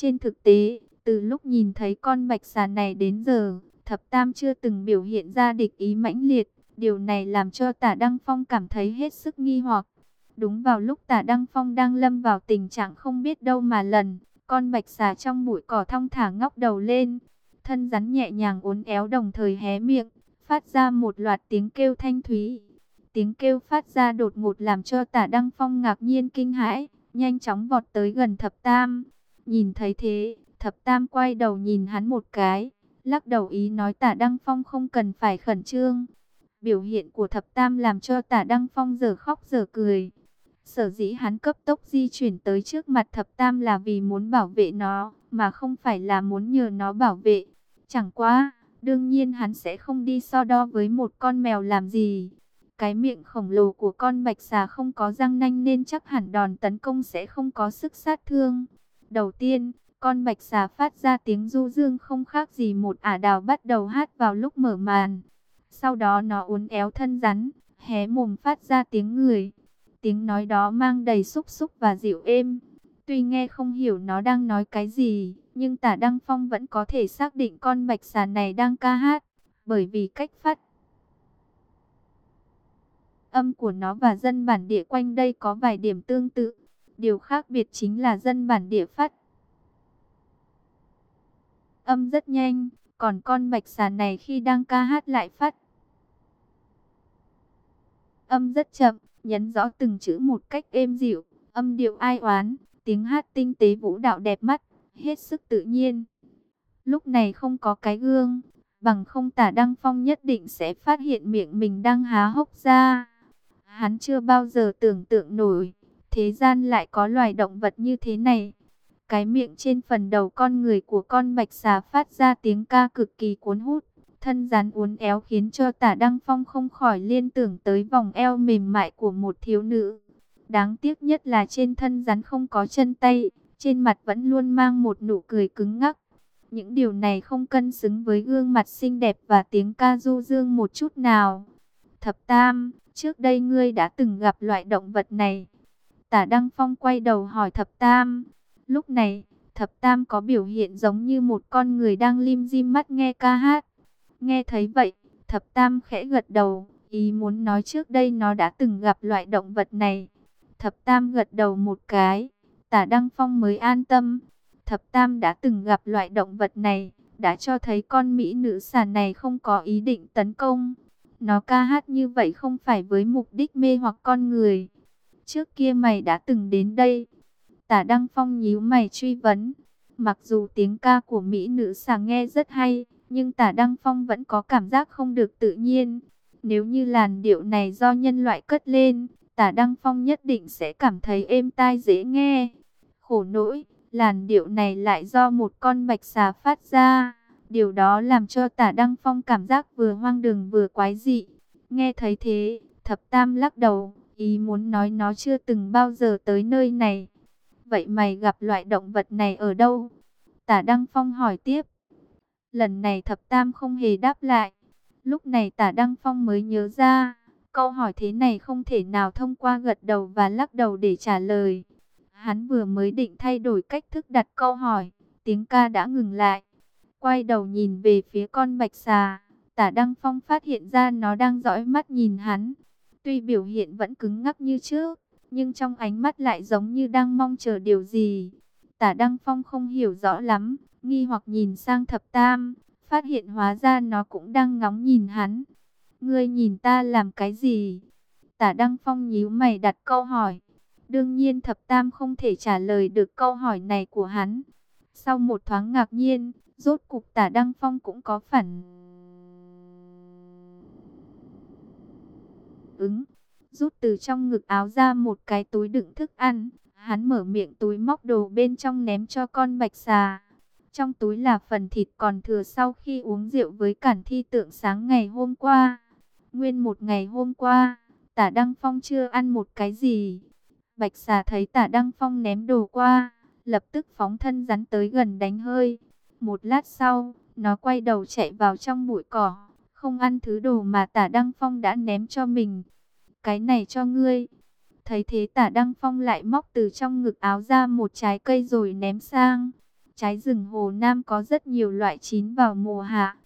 Trên thực tế, từ lúc nhìn thấy con bạch xà này đến giờ, thập tam chưa từng biểu hiện ra địch ý mãnh liệt. Điều này làm cho tả Đăng Phong cảm thấy hết sức nghi hoặc. Đúng vào lúc tả Đăng Phong đang lâm vào tình trạng không biết đâu mà lần, con bạch xà trong bụi cỏ thong thả ngóc đầu lên. Thân rắn nhẹ nhàng uốn éo đồng thời hé miệng, phát ra một loạt tiếng kêu thanh thúy. Tiếng kêu phát ra đột ngột làm cho tả Đăng Phong ngạc nhiên kinh hãi, nhanh chóng vọt tới gần thập tam. Nhìn thấy thế, thập tam quay đầu nhìn hắn một cái, lắc đầu ý nói tả Đăng Phong không cần phải khẩn trương. Biểu hiện của thập tam làm cho tả Đăng Phong giờ khóc giờ cười. Sở dĩ hắn cấp tốc di chuyển tới trước mặt thập tam là vì muốn bảo vệ nó, mà không phải là muốn nhờ nó bảo vệ. Chẳng quá, đương nhiên hắn sẽ không đi so đo với một con mèo làm gì. Cái miệng khổng lồ của con bạch xà không có răng nanh nên chắc hẳn đòn tấn công sẽ không có sức sát thương. Đầu tiên, con bạch xà phát ra tiếng du dương không khác gì một ả đào bắt đầu hát vào lúc mở màn. Sau đó nó uốn éo thân rắn, hé mồm phát ra tiếng người. Tiếng nói đó mang đầy xúc xúc và dịu êm. Tuy nghe không hiểu nó đang nói cái gì, nhưng tả Đăng Phong vẫn có thể xác định con bạch xà này đang ca hát. Bởi vì cách phát âm của nó và dân bản địa quanh đây có vài điểm tương tự. Điều khác biệt chính là dân bản địa phát âm rất nhanh, còn con bạch xà này khi đang ca hát lại phát âm rất chậm, nhấn rõ từng chữ một cách êm dịu, âm điệu ai oán, tiếng hát tinh tế vũ đạo đẹp mắt, hết sức tự nhiên. Lúc này không có cái gương, bằng không tả Đăng Phong nhất định sẽ phát hiện miệng mình đang há hốc ra. Hắn chưa bao giờ tưởng tượng nổi, thế gian lại có loài động vật như thế này. Cái miệng trên phần đầu con người của con bạch xà phát ra tiếng ca cực kỳ cuốn hút. Thân rắn uốn éo khiến cho tả Đăng Phong không khỏi liên tưởng tới vòng eo mềm mại của một thiếu nữ. Đáng tiếc nhất là trên thân rắn không có chân tay, trên mặt vẫn luôn mang một nụ cười cứng ngắc. Những điều này không cân xứng với gương mặt xinh đẹp và tiếng ca du dương một chút nào. Thập Tam, trước đây ngươi đã từng gặp loại động vật này. Tả Đăng Phong quay đầu hỏi Thập Tam. Lúc này, Thập Tam có biểu hiện giống như một con người đang lim dim mắt nghe ca hát. Nghe thấy vậy, thập tam khẽ gật đầu, ý muốn nói trước đây nó đã từng gặp loại động vật này. Thập tam gật đầu một cái, tả Đăng Phong mới an tâm. Thập tam đã từng gặp loại động vật này, đã cho thấy con mỹ nữ xà này không có ý định tấn công. Nó ca hát như vậy không phải với mục đích mê hoặc con người. Trước kia mày đã từng đến đây. Tả Đăng Phong nhíu mày truy vấn. Mặc dù tiếng ca của mỹ nữ xà nghe rất hay, nhưng tả Đăng Phong vẫn có cảm giác không được tự nhiên. Nếu như làn điệu này do nhân loại cất lên, tả Đăng Phong nhất định sẽ cảm thấy êm tai dễ nghe. Khổ nỗi, làn điệu này lại do một con bạch xà phát ra. Điều đó làm cho tả Đăng Phong cảm giác vừa hoang đường vừa quái dị. Nghe thấy thế, thập tam lắc đầu, ý muốn nói nó chưa từng bao giờ tới nơi này. Vậy mày gặp loại động vật này ở đâu? Tả Đăng Phong hỏi tiếp. Lần này thập tam không hề đáp lại. Lúc này tả Đăng Phong mới nhớ ra, câu hỏi thế này không thể nào thông qua gật đầu và lắc đầu để trả lời. Hắn vừa mới định thay đổi cách thức đặt câu hỏi, tiếng ca đã ngừng lại. Quay đầu nhìn về phía con bạch xà, tả Đăng Phong phát hiện ra nó đang dõi mắt nhìn hắn. Tuy biểu hiện vẫn cứng ngắc như trước, nhưng trong ánh mắt lại giống như đang mong chờ điều gì. Tả Đăng Phong không hiểu rõ lắm, nghi hoặc nhìn sang thập tam, phát hiện hóa ra nó cũng đang ngóng nhìn hắn. Ngươi nhìn ta làm cái gì? Tả Đăng Phong nhíu mày đặt câu hỏi. Đương nhiên thập tam không thể trả lời được câu hỏi này của hắn. Sau một thoáng ngạc nhiên, rốt cục tả Đăng Phong cũng có phản ứng. Rút từ trong ngực áo ra một cái túi đựng thức ăn. Hắn mở miệng túi móc đồ bên trong ném cho con bạch xà. Trong túi là phần thịt còn thừa sau khi uống rượu với cản thi tượng sáng ngày hôm qua. Nguyên một ngày hôm qua, tả Đăng Phong chưa ăn một cái gì. Bạch xà thấy tả Đăng Phong ném đồ qua, lập tức phóng thân rắn tới gần đánh hơi. Một lát sau, nó quay đầu chạy vào trong bụi cỏ, không ăn thứ đồ mà tả Đăng Phong đã ném cho mình. Cái này cho ngươi. Thấy thế tả Đăng Phong lại móc từ trong ngực áo ra một trái cây rồi ném sang. Trái rừng Hồ Nam có rất nhiều loại chín vào mùa hạ.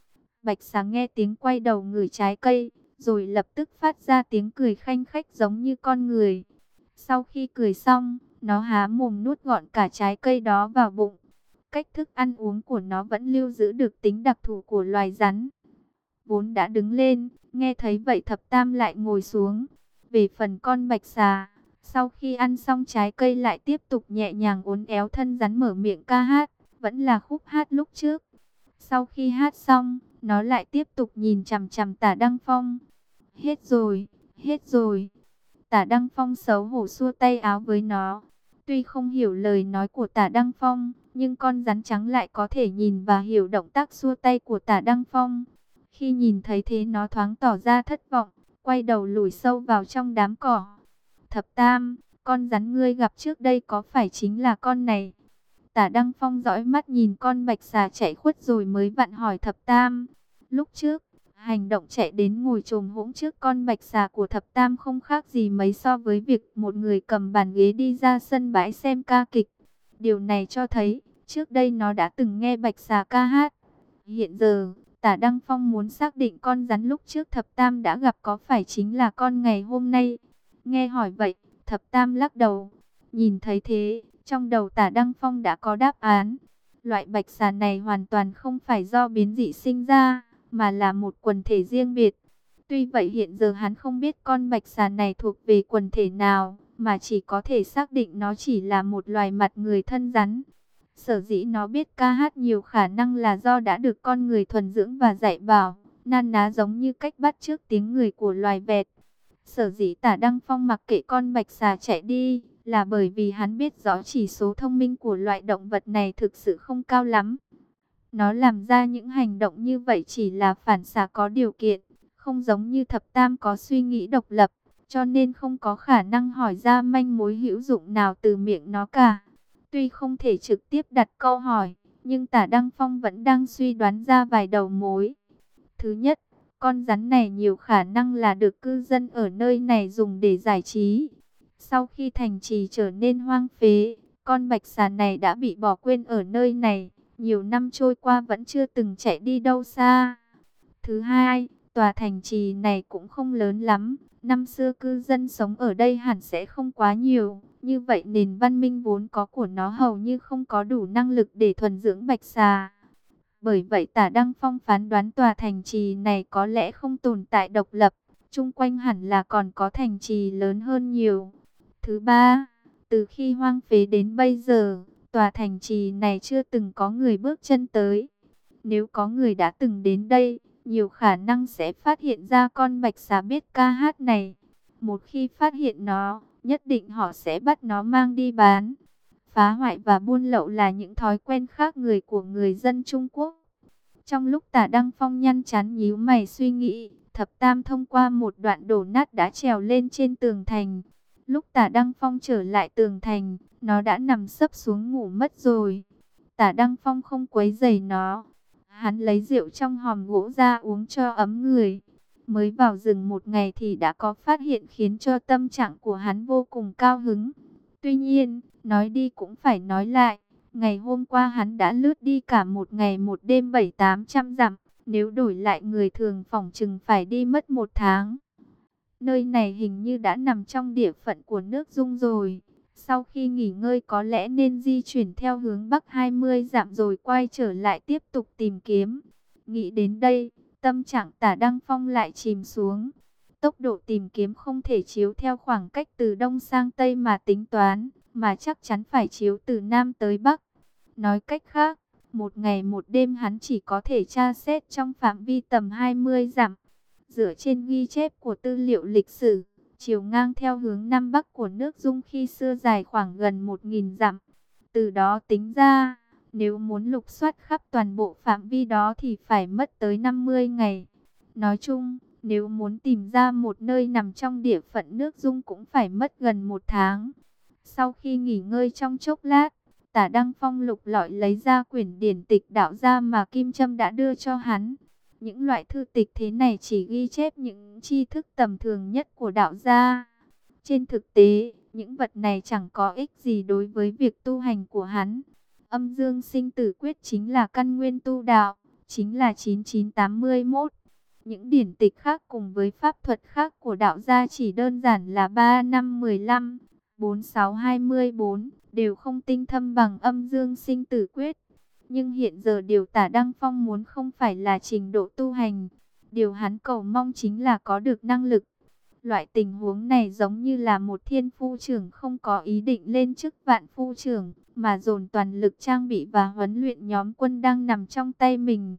Bạch Sáng nghe tiếng quay đầu ngửi trái cây, rồi lập tức phát ra tiếng cười khanh khách giống như con người. Sau khi cười xong, nó há mồm nuốt gọn cả trái cây đó vào bụng. Cách thức ăn uống của nó vẫn lưu giữ được tính đặc thù của loài rắn. Vốn đã đứng lên, nghe thấy vậy thập tam lại ngồi xuống. Về phần con bạch xà, sau khi ăn xong trái cây lại tiếp tục nhẹ nhàng uốn éo thân rắn mở miệng ca hát, vẫn là khúc hát lúc trước. Sau khi hát xong, nó lại tiếp tục nhìn chằm chằm tả Đăng Phong. Hết rồi, hết rồi. Tả Đăng Phong xấu hổ xua tay áo với nó. Tuy không hiểu lời nói của tả Đăng Phong, nhưng con rắn trắng lại có thể nhìn và hiểu động tác xua tay của tả Đăng Phong. Khi nhìn thấy thế nó thoáng tỏ ra thất vọng, quay đầu lùi sâu vào trong đám cỏ. Thập Tam, con rắn ngươi gặp trước đây có phải chính là con này? Tả Đăng Phong dõi mắt nhìn con bạch xà chạy khuất rồi mới vặn hỏi Thập Tam. Lúc trước, hành động chạy đến ngồi trồm hỗn trước con bạch xà của Thập Tam không khác gì mấy so với việc một người cầm bàn ghế đi ra sân bãi xem ca kịch. Điều này cho thấy, trước đây nó đã từng nghe bạch xà ca hát. Hiện giờ, tả Đăng Phong muốn xác định con rắn lúc trước Thập Tam đã gặp có phải chính là con ngày hôm nay. Nghe hỏi vậy, Thập Tam lắc đầu. Nhìn thấy thế, trong đầu tả Đăng Phong đã có đáp án. Loại bạch xà này hoàn toàn không phải do biến dị sinh ra, mà là một quần thể riêng biệt. Tuy vậy hiện giờ hắn không biết con bạch xà này thuộc về quần thể nào, mà chỉ có thể xác định nó chỉ là một loài mặt người thân rắn. Sở dĩ nó biết ca hát nhiều khả năng là do đã được con người thuần dưỡng và dạy bảo, nan ná giống như cách bắt trước tiếng người của loài vẹt. Sở dĩ tả Đăng Phong mặc kệ con bạch xà chạy đi, là bởi vì hắn biết rõ chỉ số thông minh của loại động vật này thực sự không cao lắm. Nó làm ra những hành động như vậy chỉ là phản xạ có điều kiện, không giống như thập tam có suy nghĩ độc lập, cho nên không có khả năng hỏi ra manh mối hữu dụng nào từ miệng nó cả. Tuy không thể trực tiếp đặt câu hỏi, nhưng tả Đăng Phong vẫn đang suy đoán ra vài đầu mối. Thứ nhất, con rắn này nhiều khả năng là được cư dân ở nơi này dùng để giải trí. Sau khi thành trì trở nên hoang phế, con bạch xà này đã bị bỏ quên ở nơi này. Nhiều năm trôi qua vẫn chưa từng chạy đi đâu xa. Thứ hai, tòa thành trì này cũng không lớn lắm. Năm xưa cư dân sống ở đây hẳn sẽ không quá nhiều. Như vậy nền văn minh vốn có của nó hầu như không có đủ năng lực để thuần dưỡng bạch xà. Bởi vậy tả Đăng Phong phán đoán tòa thành trì này có lẽ không tồn tại độc lập. chung quanh hẳn là còn có thành trì lớn hơn nhiều. Thứ ba, từ khi hoang phế đến bây giờ, tòa thành trì này chưa từng có người bước chân tới. Nếu có người đã từng đến đây, nhiều khả năng sẽ phát hiện ra con bạch xà biết ca hát này. Một khi phát hiện nó, nhất định họ sẽ bắt nó mang đi bán. Phá hoại và buôn lậu là những thói quen khác người của người dân Trung Quốc. Trong lúc tả Đăng Phong nhăn chán nhíu mày suy nghĩ, thập tam thông qua một đoạn đổ nát đã trèo lên trên tường thành. Lúc tả Đăng Phong trở lại tường thành, nó đã nằm sấp xuống ngủ mất rồi. Tả Đăng Phong không quấy giày nó. Hắn lấy rượu trong hòm gỗ ra uống cho ấm người. Mới vào rừng một ngày thì đã có phát hiện khiến cho tâm trạng của hắn vô cùng cao hứng. Tuy nhiên, nói đi cũng phải nói lại. Ngày hôm qua hắn đã lướt đi cả một ngày một đêm bảy tám trăm dặm. Nếu đổi lại người thường phòng chừng phải đi mất một tháng. Nơi này hình như đã nằm trong địa phận của nước Dung rồi. Sau khi nghỉ ngơi có lẽ nên di chuyển theo hướng Bắc 20 dặm rồi quay trở lại tiếp tục tìm kiếm. Nghĩ đến đây, tâm trạng tả Đăng Phong lại chìm xuống. Tốc độ tìm kiếm không thể chiếu theo khoảng cách từ Đông sang Tây mà tính toán, mà chắc chắn phải chiếu từ Nam tới Bắc. Nói cách khác, một ngày một đêm hắn chỉ có thể tra xét trong phạm vi tầm 20 dặm. Dựa trên ghi chép của tư liệu lịch sử, chiều ngang theo hướng Nam Bắc của nước Dung khi xưa dài khoảng gần 1.000 dặm. Từ đó tính ra, nếu muốn lục soát khắp toàn bộ phạm vi đó thì phải mất tới 50 ngày. Nói chung, nếu muốn tìm ra một nơi nằm trong địa phận nước Dung cũng phải mất gần một tháng. Sau khi nghỉ ngơi trong chốc lát, tả Đăng Phong lục lọi lấy ra quyển điển tịch đạo gia mà Kim Trâm đã đưa cho hắn. Những loại thư tịch thế này chỉ ghi chép những tri thức tầm thường nhất của đạo gia. Trên thực tế, những vật này chẳng có ích gì đối với việc tu hành của hắn. Âm dương sinh tử quyết chính là căn nguyên tu đạo, chính là 9981. Những điển tịch khác cùng với pháp thuật khác của đạo gia chỉ đơn giản là 3 năm 15, 4624, đều không tinh thâm bằng âm dương sinh tử quyết. Nhưng hiện giờ điều tả Đăng Phong muốn không phải là trình độ tu hành. Điều hắn cầu mong chính là có được năng lực. Loại tình huống này giống như là một thiên phu trưởng không có ý định lên chức vạn phu trưởng, mà dồn toàn lực trang bị và huấn luyện nhóm quân đang nằm trong tay mình.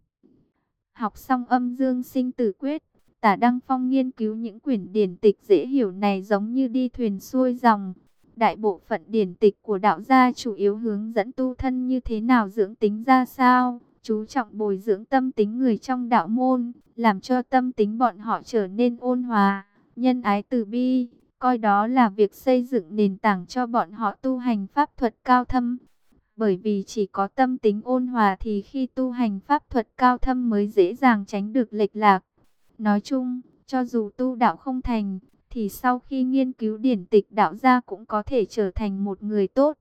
Học xong âm dương sinh tử quyết, tả Đăng Phong nghiên cứu những quyển điển tịch dễ hiểu này giống như đi thuyền xuôi dòng. Đại bộ phận điển tịch của đạo gia chủ yếu hướng dẫn tu thân như thế nào dưỡng tính ra sao, chú trọng bồi dưỡng tâm tính người trong đạo môn, làm cho tâm tính bọn họ trở nên ôn hòa, nhân ái từ bi, coi đó là việc xây dựng nền tảng cho bọn họ tu hành pháp thuật cao thâm. Bởi vì chỉ có tâm tính ôn hòa thì khi tu hành pháp thuật cao thâm mới dễ dàng tránh được lệch lạc. Nói chung, cho dù tu đạo không thành, thì sau khi nghiên cứu điển tịch đạo gia cũng có thể trở thành một người tốt.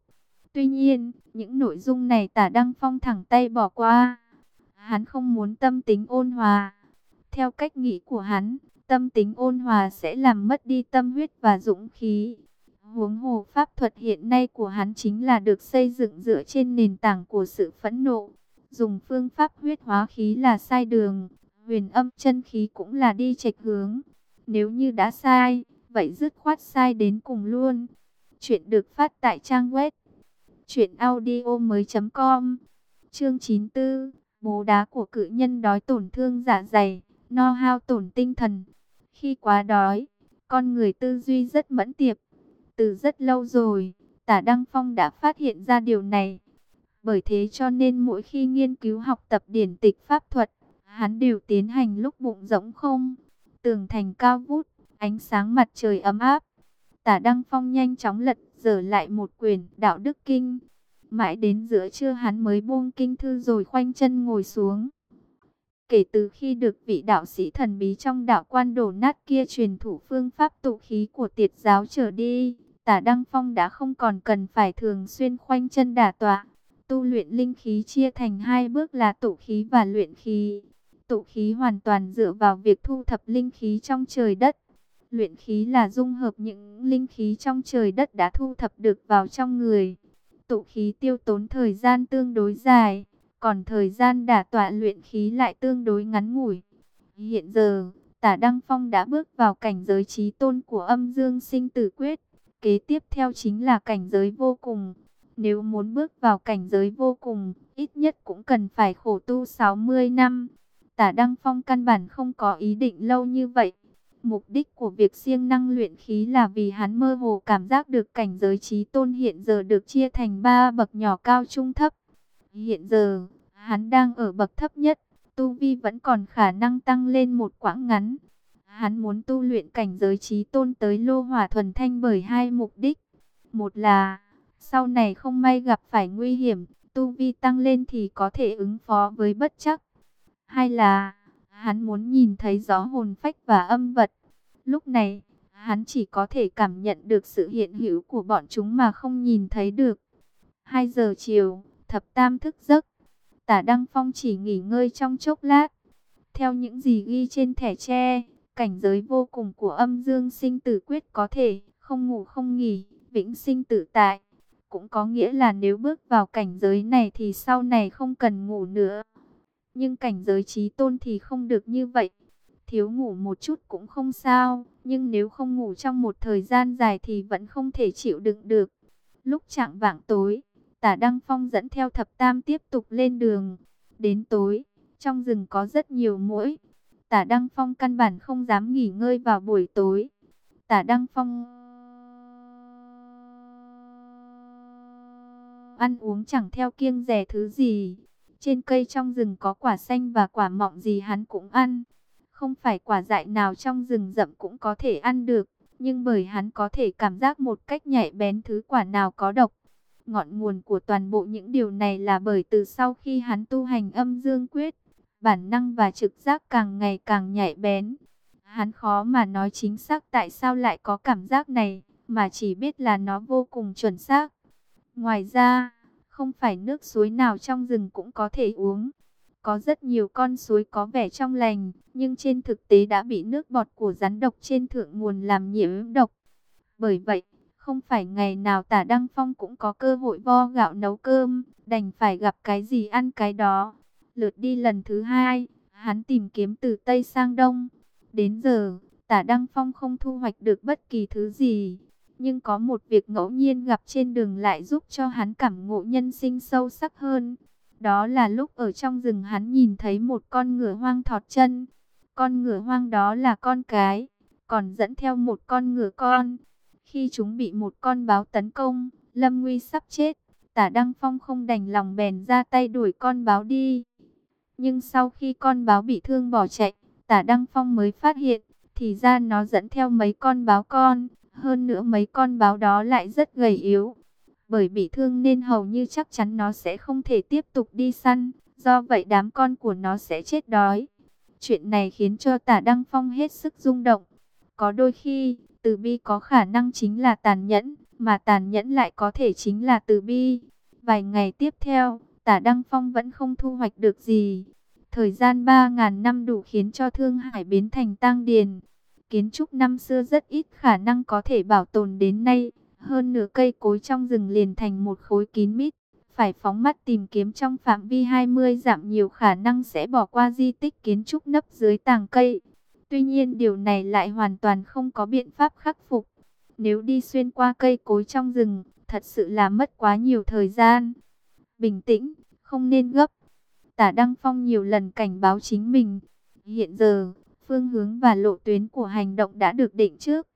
Tuy nhiên, những nội dung này tả Đăng Phong thẳng tay bỏ qua. Hắn không muốn tâm tính ôn hòa. Theo cách nghĩ của hắn, tâm tính ôn hòa sẽ làm mất đi tâm huyết và dũng khí. Huống hồ pháp thuật hiện nay của hắn chính là được xây dựng dựa trên nền tảng của sự phẫn nộ. Dùng phương pháp huyết hóa khí là sai đường, huyền âm chân khí cũng là đi chệch hướng. Nếu như đã sai, vậy dứt khoát sai đến cùng luôn. Chuyện được phát tại trang web truyệnaudiomoi.com. Chương 94, bố đá của cự nhân đói tổn thương dạ dày, no hao tổn tinh thần. Khi quá đói, con người tư duy rất mẫn tiệp. Từ rất lâu rồi, Tả Đăng Phong đã phát hiện ra điều này. Bởi thế cho nên mỗi khi nghiên cứu học tập điển tịch pháp thuật, hắn đều tiến hành lúc bụng rỗng không, tường thành cao vút, ánh sáng mặt trời ấm áp. Tả Đăng Phong nhanh chóng lật dở lại một quyển đạo đức kinh. Mãi đến giữa trưa hắn mới buông kinh thư rồi khoanh chân ngồi xuống. Kể từ khi được vị đạo sĩ thần bí trong đạo quan đổ nát kia truyền thủ phương pháp tụ khí của tiệt giáo trở đi, tả Đăng Phong đã không còn cần phải thường xuyên khoanh chân đả tọa. Tu luyện linh khí chia thành hai bước là tụ khí và luyện khí. Tụ khí hoàn toàn dựa vào việc thu thập linh khí trong trời đất. Luyện khí là dung hợp những linh khí trong trời đất đã thu thập được vào trong người. Tụ khí tiêu tốn thời gian tương đối dài, còn thời gian đả tọa luyện khí lại tương đối ngắn ngủi. Hiện giờ, tả Đăng Phong đã bước vào cảnh giới trí tôn của âm dương sinh tử quyết. Kế tiếp theo chính là cảnh giới vô cùng. Nếu muốn bước vào cảnh giới vô cùng, ít nhất cũng cần phải khổ tu 60 năm. Tả Đăng Phong căn bản không có ý định lâu như vậy. Mục đích của việc siêng năng luyện khí là vì hắn mơ hồ cảm giác được cảnh giới trí tôn hiện giờ được chia thành ba bậc nhỏ cao trung thấp. Hiện giờ, hắn đang ở bậc thấp nhất, tu vi vẫn còn khả năng tăng lên một quãng ngắn. Hắn muốn tu luyện cảnh giới trí tôn tới lô hỏa thuần thanh bởi hai mục đích. Một là, sau này không may gặp phải nguy hiểm, tu vi tăng lên thì có thể ứng phó với bất chắc. Hai là, hắn muốn nhìn thấy gió hồn phách và âm vật. Lúc này, hắn chỉ có thể cảm nhận được sự hiện hữu của bọn chúng mà không nhìn thấy được. 2 giờ chiều, thập tam thức giấc. Tả Đăng Phong chỉ nghỉ ngơi trong chốc lát. Theo những gì ghi trên thẻ tre, cảnh giới vô cùng của âm dương sinh tử quyết có thể không ngủ không nghỉ, vĩnh sinh tử tại. Cũng có nghĩa là nếu bước vào cảnh giới này thì sau này không cần ngủ nữa. Nhưng cảnh giới trí tôn thì không được như vậy. Thiếu ngủ một chút cũng không sao, nhưng nếu không ngủ trong một thời gian dài thì vẫn không thể chịu đựng được. Lúc trạng vạng tối, tả Đăng Phong dẫn theo thập tam tiếp tục lên đường. Đến tối, trong rừng có rất nhiều muỗi. Tả Đăng Phong căn bản không dám nghỉ ngơi vào buổi tối. Tả Đăng Phong ăn uống chẳng theo kiêng rẻ thứ gì. Trên cây trong rừng có quả xanh và quả mọng gì hắn cũng ăn. Không phải quả dại nào trong rừng rậm cũng có thể ăn được, nhưng bởi hắn có thể cảm giác một cách nhạy bén thứ quả nào có độc. Ngọn nguồn của toàn bộ những điều này là bởi từ sau khi hắn tu hành âm dương quyết, bản năng và trực giác càng ngày càng nhạy bén. Hắn khó mà nói chính xác tại sao lại có cảm giác này, mà chỉ biết là nó vô cùng chuẩn xác. Ngoài ra, Không phải nước suối nào trong rừng cũng có thể uống. Có rất nhiều con suối có vẻ trong lành, nhưng trên thực tế đã bị nước bọt của rắn độc trên thượng nguồn làm nhiễm độc. Bởi vậy, không phải ngày nào tả Đăng Phong cũng có cơ hội vo gạo nấu cơm, đành phải gặp cái gì ăn cái đó. Lượt đi lần thứ hai, hắn tìm kiếm từ Tây sang Đông. Đến giờ, tả Đăng Phong không thu hoạch được bất kỳ thứ gì. Nhưng có một việc ngẫu nhiên gặp trên đường lại giúp cho hắn cảm ngộ nhân sinh sâu sắc hơn. Đó là lúc ở trong rừng hắn nhìn thấy một con ngựa hoang thọt chân. Con ngựa hoang đó là con cái, còn dẫn theo một con ngựa con. Khi chúng bị một con báo tấn công, Lâm Nguy sắp chết, tả Đăng Phong không đành lòng bèn ra tay đuổi con báo đi. Nhưng sau khi con báo bị thương bỏ chạy, tả Đăng Phong mới phát hiện, thì ra nó dẫn theo mấy con báo con, hơn nữa mấy con báo đó lại rất gầy yếu. Bởi bị thương nên hầu như chắc chắn nó sẽ không thể tiếp tục đi săn, do vậy đám con của nó sẽ chết đói. Chuyện này khiến cho tả Đăng Phong hết sức rung động. Có đôi khi, từ bi có khả năng chính là tàn nhẫn, mà tàn nhẫn lại có thể chính là từ bi. Vài ngày tiếp theo, tả Đăng Phong vẫn không thu hoạch được gì. Thời gian 3.000 năm đủ khiến cho Thương Hải biến thành tang điền. Kiến trúc năm xưa rất ít khả năng có thể bảo tồn đến nay. Hơn nửa cây cối trong rừng liền thành một khối kín mít. Phải phóng mắt tìm kiếm trong phạm vi 20 giảm nhiều khả năng sẽ bỏ qua di tích kiến trúc nấp dưới tàng cây. Tuy nhiên điều này lại hoàn toàn không có biện pháp khắc phục. Nếu đi xuyên qua cây cối trong rừng, thật sự là mất quá nhiều thời gian. Bình tĩnh, không nên gấp. Tả Đăng Phong nhiều lần cảnh báo chính mình. Hiện giờ, phương hướng và lộ tuyến của hành động đã được định trước.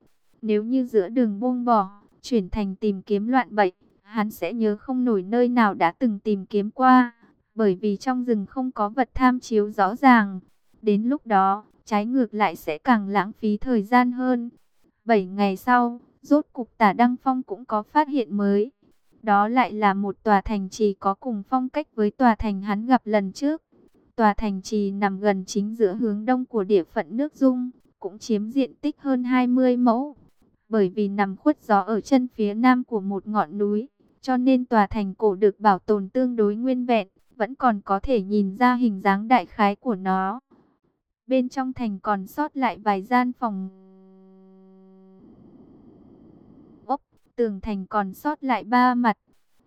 Nếu như giữa đường buông bỏ, chuyển thành tìm kiếm loạn bậy, hắn sẽ nhớ không nổi nơi nào đã từng tìm kiếm qua. Bởi vì trong rừng không có vật tham chiếu rõ ràng. Đến lúc đó, trái ngược lại sẽ càng lãng phí thời gian hơn. Bảy ngày sau, rốt cục tả Đăng Phong cũng có phát hiện mới. Đó lại là một tòa thành trì có cùng phong cách với tòa thành hắn gặp lần trước. Tòa thành trì nằm gần chính giữa hướng đông của địa phận nước Dung, cũng chiếm diện tích hơn 20 mẫu. Bởi vì nằm khuất gió ở chân phía nam của một ngọn núi, cho nên tòa thành cổ được bảo tồn tương đối nguyên vẹn, vẫn còn có thể nhìn ra hình dáng đại khái của nó. Bên trong thành còn sót lại vài gian phòng. Ốc, tường thành còn sót lại ba mặt.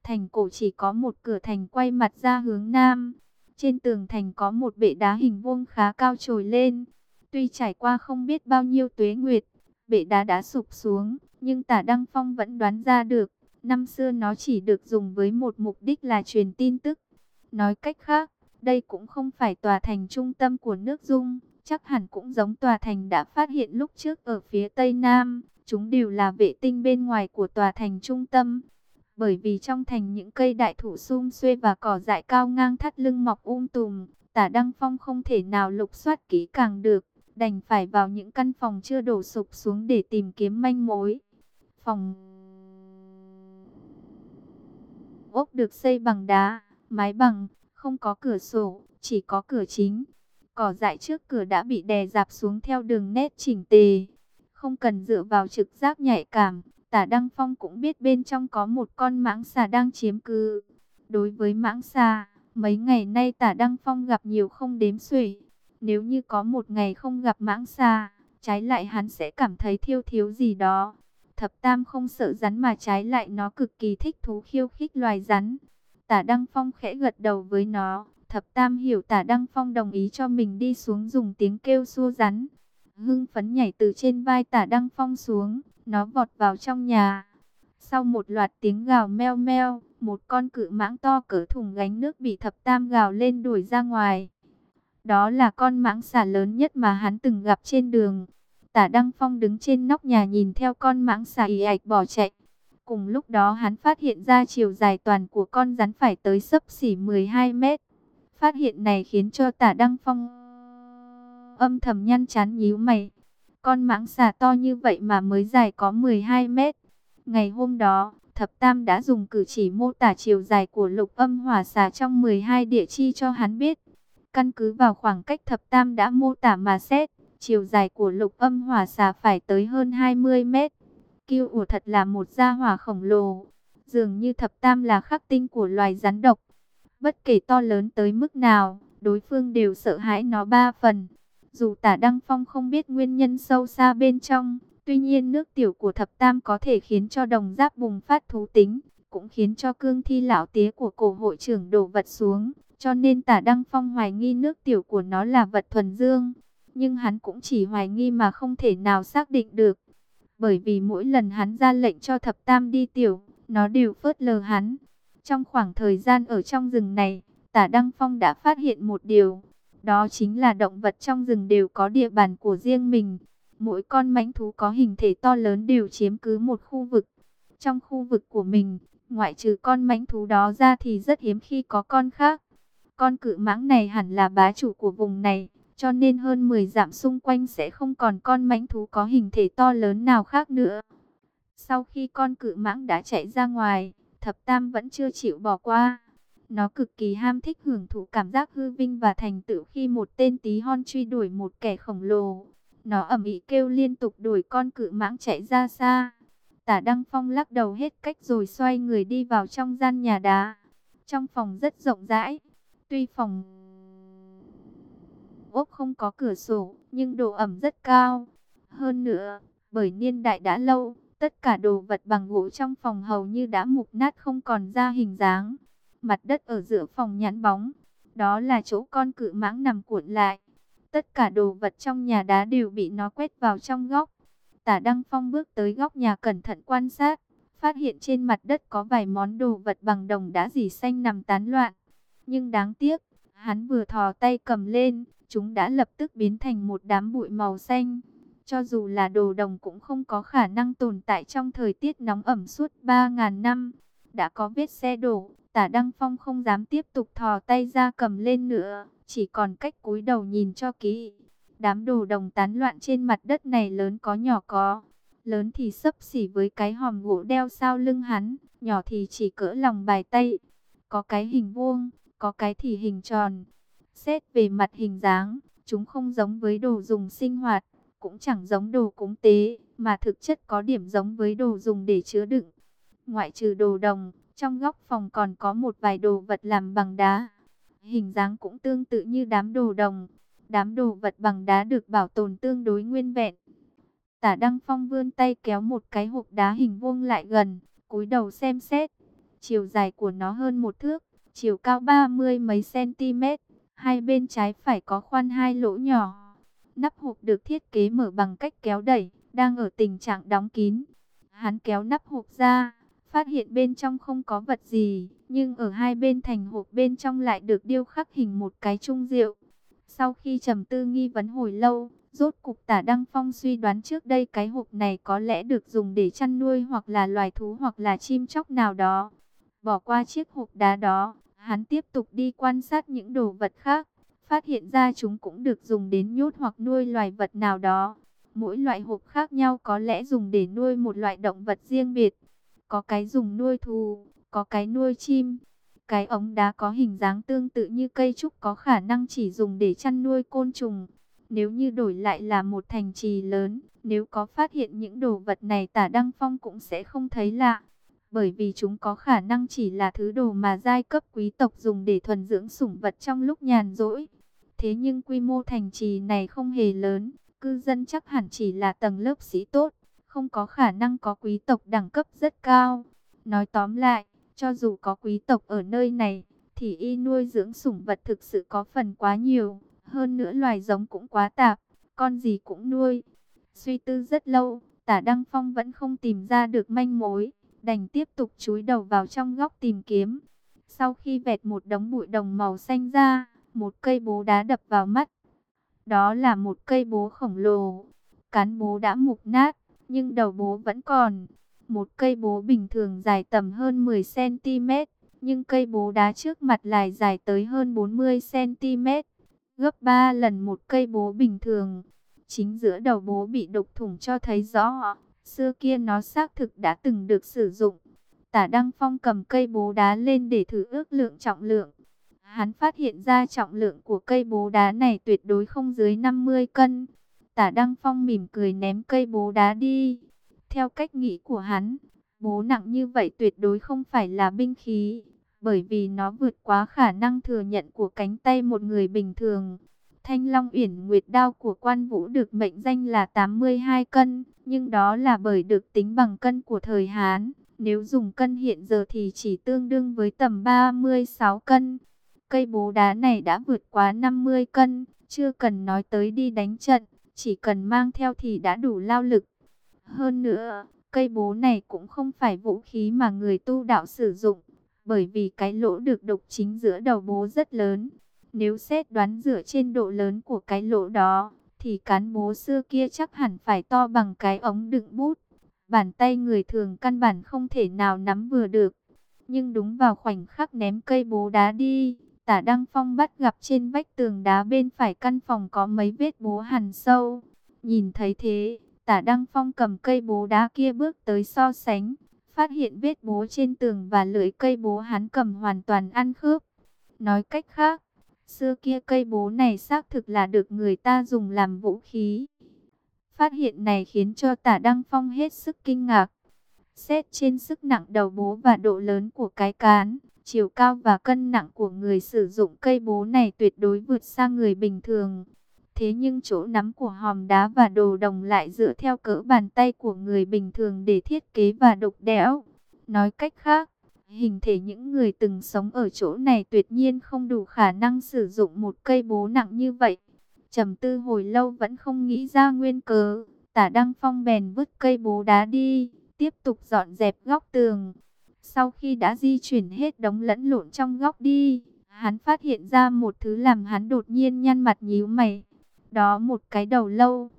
Thành cổ chỉ có một cửa thành quay mặt ra hướng nam. Trên tường thành có một bệ đá hình vuông khá cao trồi lên. Tuy trải qua không biết bao nhiêu tuế nguyệt, bệ đá đã sụp xuống, nhưng tả Đăng Phong vẫn đoán ra được. Năm xưa nó chỉ được dùng với một mục đích là truyền tin tức. Nói cách khác, đây cũng không phải tòa thành trung tâm của nước Dung, chắc hẳn cũng giống tòa thành đã phát hiện lúc trước ở phía tây nam, chúng đều là vệ tinh bên ngoài của tòa thành trung tâm. Bởi vì trong thành những cây đại thụ sum xuê và cỏ dại cao ngang thắt lưng mọc um tùm, tả Đăng Phong không thể nào lục soát kỹ càng được, đành phải vào những căn phòng chưa đổ sụp xuống để tìm kiếm manh mối. Phòng ốc được xây bằng đá, mái bằng, không có cửa sổ, chỉ có cửa chính. Cỏ dại trước cửa đã bị đè dạp xuống theo đường nét chỉnh tề. Không cần dựa vào trực giác nhạy cảm, tả Đăng Phong cũng biết bên trong có một con mãng xà đang chiếm cứ. Đối với mãng xà, mấy ngày nay tả Đăng Phong gặp nhiều không đếm xuể. Nếu như có một ngày không gặp mãng xà, trái lại hắn sẽ cảm thấy thiêu thiếu gì đó. Thập Tam không sợ rắn mà trái lại nó cực kỳ thích thú khiêu khích loài rắn. Tả Đăng Phong khẽ gật đầu với nó, Thập Tam hiểu tả Đăng Phong đồng ý cho mình đi xuống dùng tiếng kêu xua rắn. Hưng phấn nhảy từ trên vai tả Đăng Phong xuống, nó vọt vào trong nhà. Sau một loạt tiếng gào meo meo, một con cự mãng to cỡ thùng gánh nước bị Thập Tam gào lên đuổi ra ngoài. Đó là con mãng xà lớn nhất mà hắn từng gặp trên đường. Tả Đăng Phong đứng trên nóc nhà nhìn theo con mãng xà ì ạch bỏ chạy. Cùng lúc đó hắn phát hiện ra chiều dài toàn của con rắn phải tới sấp xỉ 12 mét. Phát hiện này khiến cho tả Đăng Phong âm thầm nhăn chán nhíu mày. Con mãng xà to như vậy mà mới dài có 12 mét. Ngày hôm đó, Thập Tam đã dùng cử chỉ mô tả chiều dài của lục âm hỏa xà trong 12 địa chi cho hắn biết. Căn cứ vào khoảng cách Thập Tam đã mô tả mà xét, chiều dài của lục âm hỏa xà phải tới hơn 20 mét. Kiêu ủ thật là một gia hỏa khổng lồ. Dường như thập tam là khắc tinh của loài rắn độc. Bất kể to lớn tới mức nào, đối phương đều sợ hãi nó ba phần. Dù tả Đăng Phong không biết nguyên nhân sâu xa bên trong, tuy nhiên nước tiểu của thập tam có thể khiến cho đồng giáp bùng phát thú tính, cũng khiến cho cương thi lão tía của cổ hội trưởng đổ vật xuống. Cho nên tả Đăng Phong hoài nghi nước tiểu của nó là vật thuần dương. Nhưng hắn cũng chỉ hoài nghi mà không thể nào xác định được. Bởi vì mỗi lần hắn ra lệnh cho thập tam đi tiểu, nó đều phớt lờ hắn. Trong khoảng thời gian ở trong rừng này, tả Đăng Phong đã phát hiện một điều. Đó chính là động vật trong rừng đều có địa bàn của riêng mình. Mỗi con mãnh thú có hình thể to lớn đều chiếm cứ một khu vực. Trong khu vực của mình, ngoại trừ con mãnh thú đó ra thì rất hiếm khi có con khác. Con cự mãng này hẳn là bá chủ của vùng này, cho nên hơn 10 dặm xung quanh sẽ không còn con mãnh thú có hình thể to lớn nào khác nữa. Sau khi con cự mãng đã chạy ra ngoài, thập tam vẫn chưa chịu bỏ qua. Nó cực kỳ ham thích hưởng thụ cảm giác hư vinh và thành tựu khi một tên tí hon truy đuổi một kẻ khổng lồ. Nó ầm ĩ kêu liên tục đuổi con cự mãng chạy ra xa. Tả Đăng Phong lắc đầu hết cách rồi xoay người đi vào trong gian nhà đá. Trong phòng rất rộng rãi. Tuy phòng ốc không có cửa sổ, nhưng độ ẩm rất cao. Hơn nữa, bởi niên đại đã lâu, tất cả đồ vật bằng gỗ trong phòng hầu như đã mục nát không còn ra hình dáng. Mặt đất ở giữa phòng nhẵn bóng, đó là chỗ con cự mãng nằm cuộn lại. Tất cả đồ vật trong nhà đá đều bị nó quét vào trong góc. Tả Đăng Phong bước tới góc nhà cẩn thận quan sát, phát hiện trên mặt đất có vài món đồ vật bằng đồng đã dì xanh nằm tán loạn. Nhưng đáng tiếc, hắn vừa thò tay cầm lên, chúng đã lập tức biến thành một đám bụi màu xanh. Cho dù là đồ đồng cũng không có khả năng tồn tại trong thời tiết nóng ẩm suốt 3.000 năm. Đã có vết xe đổ, tả Đăng Phong không dám tiếp tục thò tay ra cầm lên nữa, chỉ còn cách cúi đầu nhìn cho kỹ. Đám đồ đồng tán loạn trên mặt đất này lớn có nhỏ có. Lớn thì sấp xỉ với cái hòm gỗ đeo sau lưng hắn, nhỏ thì chỉ cỡ lòng bài tay. Có cái hình vuông, có cái thì hình tròn. Xét về mặt hình dáng, chúng không giống với đồ dùng sinh hoạt, cũng chẳng giống đồ cúng tế, mà thực chất có điểm giống với đồ dùng để chứa đựng. Ngoại trừ đồ đồng, trong góc phòng còn có một vài đồ vật làm bằng đá. Hình dáng cũng tương tự như đám đồ đồng. Đám đồ vật bằng đá được bảo tồn tương đối nguyên vẹn. Tả Đăng Phong vươn tay kéo một cái hộp đá hình vuông lại gần, cúi đầu xem xét. Chiều dài của nó hơn một thước, chiều cao ba mươi mấy cm. Hai bên trái phải có khoan hai lỗ nhỏ. Nắp hộp được thiết kế mở bằng cách kéo đẩy, đang ở tình trạng đóng kín. Hắn kéo nắp hộp ra, phát hiện bên trong không có vật gì, nhưng ở hai bên thành hộp bên trong lại được điêu khắc hình một cái chung rượu. Sau khi trầm tư nghi vấn hồi lâu, rốt cục tả Đăng Phong suy đoán trước đây cái hộp này có lẽ được dùng để chăn nuôi hoặc là loài thú hoặc là chim chóc nào đó. Bỏ qua chiếc hộp đá đó, Hắn tiếp tục đi quan sát những đồ vật khác, phát hiện ra chúng cũng được dùng đến nhốt hoặc nuôi loài vật nào đó. Mỗi loại hộp khác nhau có lẽ dùng để nuôi một loại động vật riêng biệt. Có cái dùng nuôi thú, có cái nuôi chim. Cái ống đá có hình dáng tương tự như cây trúc có khả năng chỉ dùng để chăn nuôi côn trùng. Nếu như đổi lại là một thành trì lớn, nếu có phát hiện những đồ vật này tả Đăng Phong cũng sẽ không thấy lạ bởi vì chúng có khả năng chỉ là thứ đồ mà giai cấp quý tộc dùng để thuần dưỡng sủng vật trong lúc nhàn rỗi. Thế nhưng quy mô thành trì này không hề lớn, cư dân chắc hẳn chỉ là tầng lớp sĩ tốt, không có khả năng có quý tộc đẳng cấp rất cao. Nói tóm lại, cho dù có quý tộc ở nơi này, thì y nuôi dưỡng sủng vật thực sự có phần quá nhiều, hơn nữa loài giống cũng quá tạp, con gì cũng nuôi. Suy tư rất lâu, tả Đăng Phong vẫn không tìm ra được manh mối đành tiếp tục chúi đầu vào trong góc tìm kiếm. Sau khi vẹt một đống bụi đồng màu xanh ra, một cây bố đá đập vào mắt. Đó là một cây bố khổng lồ. Cán bố đã mục nát, nhưng đầu bố vẫn còn. Một cây bố bình thường dài tầm hơn 10cm, nhưng cây bố đá trước mặt lại dài tới hơn 40cm, gấp 3 lần một cây bố bình thường. Chính giữa đầu bố bị đục thủng cho thấy rõ, Xưa kia nó xác thực đã từng được sử dụng. Tả Đăng Phong cầm cây bố đá lên để thử ước lượng trọng lượng. Hắn phát hiện ra trọng lượng của cây bố đá này tuyệt đối không dưới 50 cân. Tả Đăng Phong mỉm cười ném cây bố đá đi. Theo cách nghĩ của hắn, Bố nặng như vậy tuyệt đối không phải là binh khí, bởi vì nó vượt quá khả năng thừa nhận của cánh tay một người bình thường. Thanh Long Uyển Nguyệt đao của Quan Vũ được mệnh danh là 82 cân, nhưng đó là bởi được tính bằng cân của thời Hán. Nếu dùng cân hiện giờ thì chỉ tương đương với tầm 36 cân. Cây bố đá này đã vượt quá 50 cân, chưa cần nói tới đi đánh trận, chỉ cần mang theo thì đã đủ lao lực. Hơn nữa, cây bố này cũng không phải vũ khí mà người tu đạo sử dụng, bởi vì cái lỗ được đục chính giữa đầu bố rất lớn. Nếu xét đoán dựa trên độ lớn của cái lỗ đó, thì cán bố xưa kia chắc hẳn phải to bằng cái ống đựng bút. Bàn tay người thường căn bản không thể nào nắm vừa được. Nhưng đúng vào khoảnh khắc ném cây bố đá đi, tả Đăng Phong bắt gặp trên vách tường đá bên phải căn phòng có mấy vết bố hằn sâu. Nhìn thấy thế, tả Đăng Phong cầm cây bố đá kia bước tới so sánh, phát hiện vết bố trên tường và lưỡi cây bố hắn cầm hoàn toàn ăn khớp. Nói cách khác, xưa kia cây bố này xác thực là được người ta dùng làm vũ khí. Phát hiện này khiến cho tả Đăng Phong hết sức kinh ngạc. Xét trên sức nặng đầu bố và độ lớn của cái cán, chiều cao và cân nặng của người sử dụng cây bố này tuyệt đối vượt xa người bình thường. Thế nhưng chỗ nắm của hòm đá và đồ đồng lại dựa theo cỡ bàn tay của người bình thường để thiết kế và đục đẽo. Nói cách khác, hình thể những người từng sống ở chỗ này tuyệt nhiên không đủ khả năng sử dụng một cây bố nặng như vậy. trầm tư hồi lâu vẫn không nghĩ ra nguyên cớ, tả Đăng Phong bèn vứt cây bố đá đi, tiếp tục dọn dẹp góc tường. Sau khi đã di chuyển hết đống lẫn lộn trong góc đi, hắn phát hiện ra một thứ làm hắn đột nhiên nhăn mặt nhíu mày. Đó một cái đầu lâu.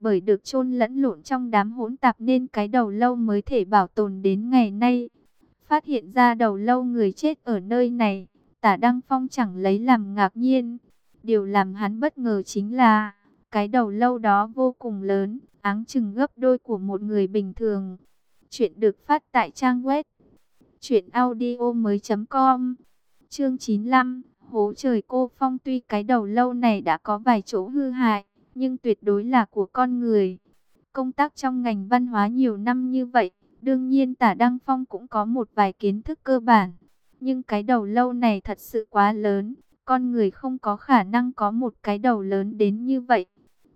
Bởi được chôn lẫn lộn trong đám hỗn tạp nên cái đầu lâu mới thể bảo tồn đến ngày nay. Phát hiện ra đầu lâu người chết ở nơi này, tả Đăng Phong chẳng lấy làm ngạc nhiên. Điều làm hắn bất ngờ chính là, cái đầu lâu đó vô cùng lớn, áng chừng gấp đôi của một người bình thường. Chuyện được phát tại trang web chuyện audio mới.com Chương 95 Hố trời cô Phong tuy cái đầu lâu này đã có vài chỗ hư hại, nhưng tuyệt đối là của con người. Công tác trong ngành văn hóa nhiều năm như vậy, đương nhiên tả Đăng Phong cũng có một vài kiến thức cơ bản. Nhưng cái đầu lâu này thật sự quá lớn, con người không có khả năng có một cái đầu lớn đến như vậy.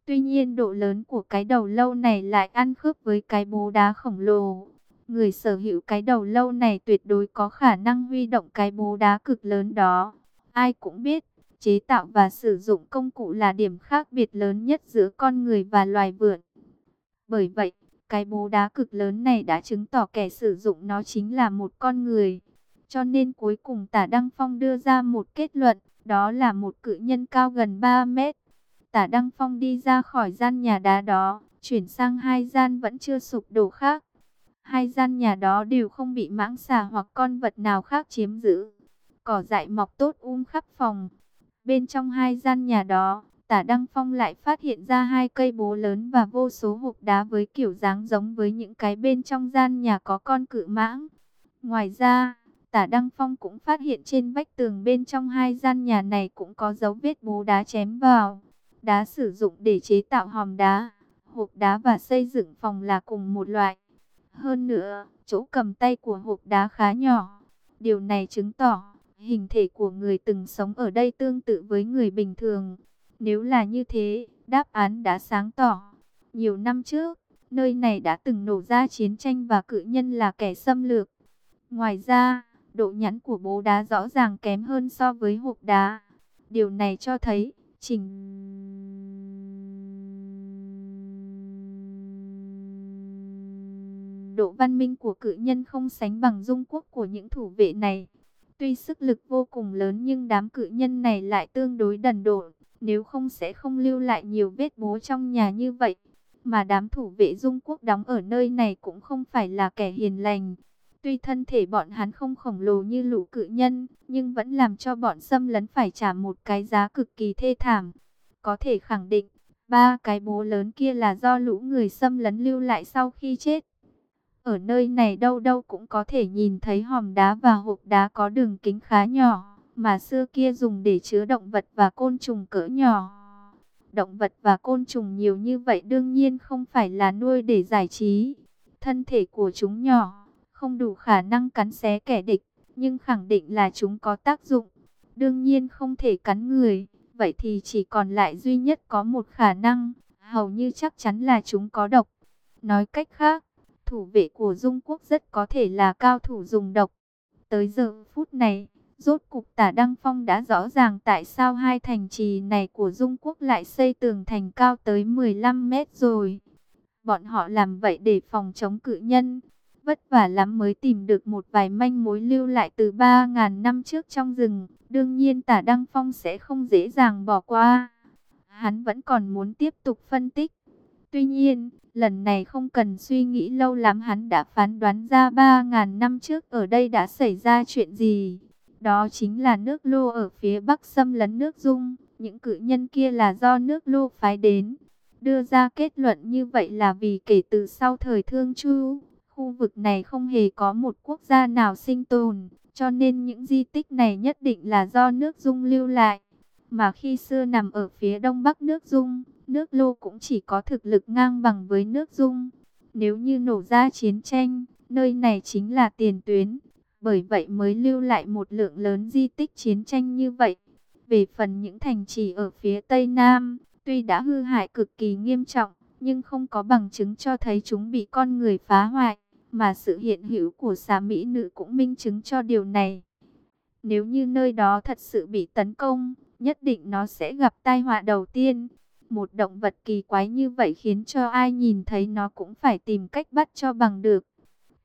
Tuy nhiên độ lớn của cái đầu lâu này lại ăn khớp với cái bố đá khổng lồ. Người sở hữu cái đầu lâu này tuyệt đối có khả năng huy động cái bố đá cực lớn đó. Ai cũng biết, chế tạo và sử dụng công cụ là điểm khác biệt lớn nhất giữa con người và loài vượn. Bởi vậy, cái bố đá cực lớn này đã chứng tỏ kẻ sử dụng nó chính là một con người. Cho nên cuối cùng tả Đăng Phong đưa ra một kết luận, đó là một cự nhân cao gần 3 mét. Tả Đăng Phong đi ra khỏi gian nhà đá đó, chuyển sang hai gian vẫn chưa sụp đổ khác. Hai gian nhà đó đều không bị mãng xà hoặc con vật nào khác chiếm giữ. Cỏ dại mọc tốt um khắp phòng. Bên trong hai gian nhà đó, tả Đăng Phong lại phát hiện ra hai cây bố lớn và vô số hộp đá với kiểu dáng giống với những cái bên trong gian nhà có con cự mãng. Ngoài ra, tả Đăng Phong cũng phát hiện trên vách tường bên trong hai gian nhà này cũng có dấu vết bố đá chém vào. Đá sử dụng để chế tạo hòm đá, hộp đá và xây dựng phòng là cùng một loại. Hơn nữa, chỗ cầm tay của hộp đá khá nhỏ. Điều này chứng tỏ, hình thể của người từng sống ở đây tương tự với người bình thường. Nếu là như thế, đáp án đã sáng tỏ. Nhiều năm trước, nơi này đã từng nổ ra chiến tranh và cự nhân là kẻ xâm lược. Ngoài ra, độ nhẵn của bố đá rõ ràng kém hơn so với hộp đá. Điều này cho thấy, trình độ văn minh của cự nhân không sánh bằng dung quốc của những thủ vệ này. Tuy sức lực vô cùng lớn nhưng đám cự nhân này lại tương đối đần độn, nếu không sẽ không lưu lại nhiều vết bố trong nhà như vậy. Mà đám thủ vệ dung quốc đóng ở nơi này cũng không phải là kẻ hiền lành. Tuy thân thể bọn hắn không khổng lồ như lũ cự nhân, nhưng vẫn làm cho bọn xâm lấn phải trả một cái giá cực kỳ thê thảm. Có thể khẳng định, ba cái bố lớn kia là do lũ người xâm lấn lưu lại sau khi chết. Ở nơi này đâu đâu cũng có thể nhìn thấy hòm đá và hộp đá có đường kính khá nhỏ, mà xưa kia dùng để chứa động vật và côn trùng cỡ nhỏ. Động vật và côn trùng nhiều như vậy đương nhiên không phải là nuôi để giải trí. Thân thể của chúng nhỏ, không đủ khả năng cắn xé kẻ địch, nhưng khẳng định là chúng có tác dụng. Đương nhiên không thể cắn người, vậy thì chỉ còn lại duy nhất có một khả năng, hầu như chắc chắn là chúng có độc. Nói cách khác, thủ vệ của Dung Quốc rất có thể là cao thủ dùng độc. Tới giờ phút này, rốt cục tả Đăng Phong đã rõ ràng tại sao hai thành trì này của Dung Quốc lại xây tường thành cao tới 15 mét rồi. Bọn họ làm vậy để phòng chống cự nhân. Vất vả lắm mới tìm được một vài manh mối lưu lại từ 3.000 năm trước trong rừng. Đương nhiên tả Đăng Phong sẽ không dễ dàng bỏ qua. Hắn vẫn còn muốn tiếp tục phân tích. Tuy nhiên, lần này không cần suy nghĩ lâu lắm hắn đã phán đoán ra 3.000 năm trước ở đây đã xảy ra chuyện gì. Đó chính là nước lô ở phía bắc xâm lấn nước dung. Những cự nhân kia là do nước lô phái đến. Đưa ra kết luận như vậy là vì kể từ sau thời thương chu, khu vực này không hề có một quốc gia nào sinh tồn. Cho nên những di tích này nhất định là do nước dung lưu lại. Mà khi xưa nằm ở phía đông bắc nước dung, nước lô cũng chỉ có thực lực ngang bằng với nước dung. Nếu như nổ ra chiến tranh, nơi này chính là tiền tuyến. Bởi vậy mới lưu lại một lượng lớn di tích chiến tranh như vậy. Về phần những thành trì ở phía tây nam, tuy đã hư hại cực kỳ nghiêm trọng, nhưng không có bằng chứng cho thấy chúng bị con người phá hoại. Mà sự hiện hữu của xà mỹ nữ cũng minh chứng cho điều này. Nếu như nơi đó thật sự bị tấn công, nhất định nó sẽ gặp tai họa đầu tiên. Một động vật kỳ quái như vậy khiến cho ai nhìn thấy nó cũng phải tìm cách bắt cho bằng được.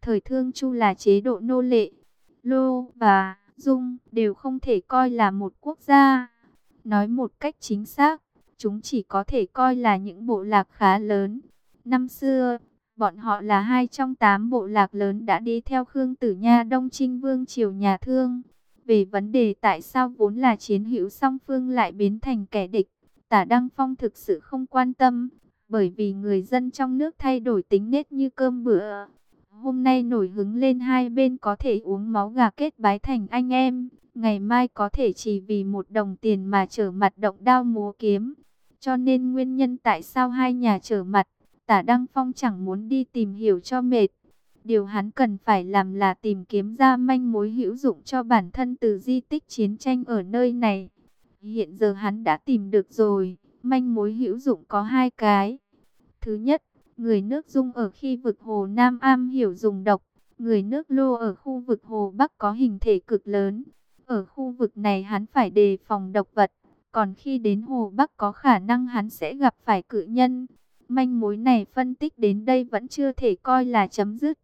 Thời thương chu là chế độ nô lệ. Lô và Dung đều không thể coi là một quốc gia. Nói một cách chính xác, chúng chỉ có thể coi là những bộ lạc khá lớn. Năm xưa, bọn họ là hai trong tám bộ lạc lớn đã đi theo Khương Tử Nha Đông Trinh Vương Triều nhà Thương. Về vấn đề tại sao vốn là chiến hữu song phương lại biến thành kẻ địch, tả Đăng Phong thực sự không quan tâm, bởi vì người dân trong nước thay đổi tính nết như cơm bữa. Hôm nay nổi hứng lên hai bên có thể uống máu gà kết bái thành anh em, ngày mai có thể chỉ vì một đồng tiền mà trở mặt động đao múa kiếm. Cho nên nguyên nhân tại sao hai nhà trở mặt, tả Đăng Phong chẳng muốn đi tìm hiểu cho mệt. Điều hắn cần phải làm là tìm kiếm ra manh mối hữu dụng cho bản thân từ di tích chiến tranh ở nơi này. Hiện giờ hắn đã tìm được rồi, manh mối hữu dụng có hai cái. Thứ nhất, người nước dung ở khi vực Hồ Nam Am hiểu dùng độc, người nước lô ở khu vực Hồ Bắc có hình thể cực lớn. Ở khu vực này hắn phải đề phòng độc vật, còn khi đến Hồ Bắc có khả năng hắn sẽ gặp phải cự nhân. Manh mối này phân tích đến đây vẫn chưa thể coi là chấm dứt.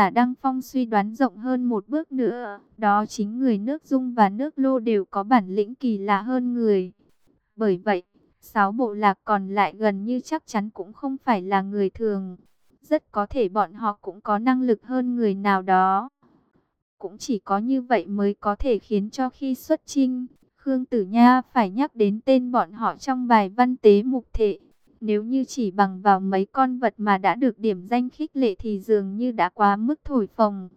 Tả Đăng Phong suy đoán rộng hơn một bước nữa, đó chính người nước Dung và nước Lô đều có bản lĩnh kỳ lạ hơn người. Bởi vậy, sáu bộ lạc còn lại gần như chắc chắn cũng không phải là người thường. Rất có thể bọn họ cũng có năng lực hơn người nào đó. Cũng chỉ có như vậy mới có thể khiến cho khi xuất chinh, Khương Tử Nha phải nhắc đến tên bọn họ trong bài văn tế mục thệ. Nếu như chỉ bằng vào mấy con vật mà đã được điểm danh khích lệ thì dường như đã quá mức thổi phồng.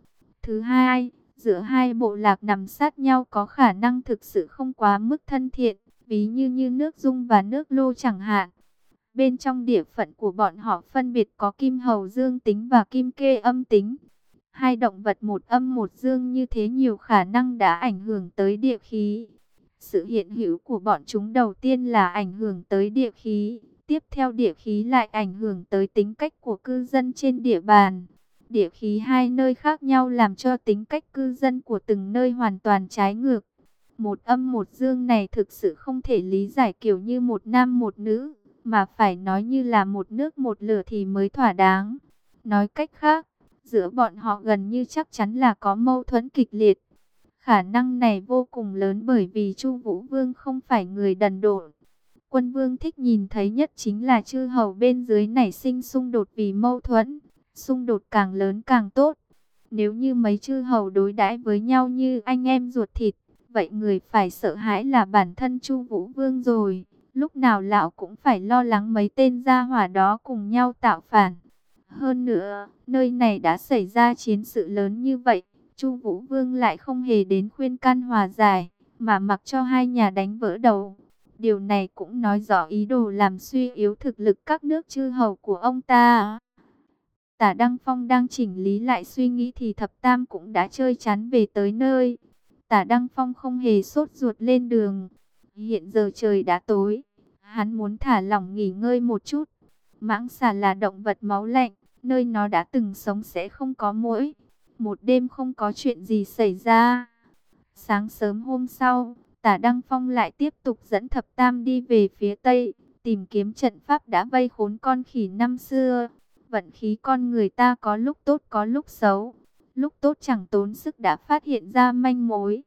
Thứ hai, giữa hai bộ lạc nằm sát nhau có khả năng thực sự không quá mức thân thiện, ví như như nước dung và nước lô chẳng hạn. Bên trong địa phận của bọn họ phân biệt có kim hầu dương tính và kim kê âm tính. Hai động vật một âm một dương như thế nhiều khả năng đã ảnh hưởng tới địa khí. Sự hiện hữu của bọn chúng đầu tiên là ảnh hưởng tới địa khí, Tiếp theo địa khí lại ảnh hưởng tới tính cách của cư dân trên địa bàn. Địa khí hai nơi khác nhau làm cho tính cách cư dân của từng nơi hoàn toàn trái ngược. Một âm một dương này thực sự không thể lý giải kiểu như một nam một nữ, mà phải nói như là một nước một lửa thì mới thỏa đáng. Nói cách khác, giữa bọn họ gần như chắc chắn là có mâu thuẫn kịch liệt. Khả năng này vô cùng lớn bởi vì Chu Vũ Vương không phải người đần độn, Quân vương thích nhìn thấy nhất chính là chư hầu bên dưới nảy sinh xung đột vì mâu thuẫn. Xung đột càng lớn càng tốt. Nếu như mấy chư hầu đối đãi với nhau như anh em ruột thịt, vậy người phải sợ hãi là bản thân Chu Vũ Vương rồi. Lúc nào lão cũng phải lo lắng mấy tên gia hỏa đó cùng nhau tạo phản. Hơn nữa, nơi này đã xảy ra chiến sự lớn như vậy, Chu Vũ Vương lại không hề đến khuyên can hòa giải, mà mặc cho hai nhà đánh vỡ đầu. Điều này cũng nói rõ ý đồ làm suy yếu thực lực các nước chư hầu của ông ta. Tả Đăng Phong đang chỉnh lý lại suy nghĩ thì thập tam cũng đã chơi chán về tới nơi. Tả Đăng Phong không hề sốt ruột lên đường. Hiện giờ trời đã tối. Hắn muốn thả lỏng nghỉ ngơi một chút. Mãng xà là động vật máu lạnh. Nơi nó đã từng sống sẽ không có mũi. Một đêm không có chuyện gì xảy ra. Sáng sớm hôm sau, tả Đăng Phong lại tiếp tục dẫn thập tam đi về phía tây. Tìm kiếm trận pháp đã vây khốn con khỉ năm xưa. Vận khí con người ta có lúc tốt có lúc xấu. Lúc tốt chẳng tốn sức đã phát hiện ra manh mối.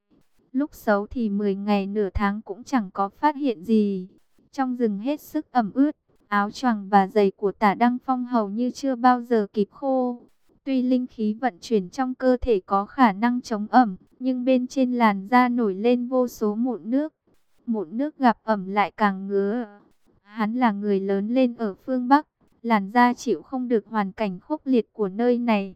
Lúc xấu thì 10 ngày nửa tháng cũng chẳng có phát hiện gì. Trong rừng hết sức ẩm ướt, áo choàng và giày của tả Đăng Phong hầu như chưa bao giờ kịp khô. Tuy linh khí vận chuyển trong cơ thể có khả năng chống ẩm, nhưng bên trên làn da nổi lên vô số mụn nước. Mụn nước gặp ẩm lại càng ngứa. Hắn là người lớn lên ở phương Bắc, làn da chịu không được hoàn cảnh khốc liệt của nơi này.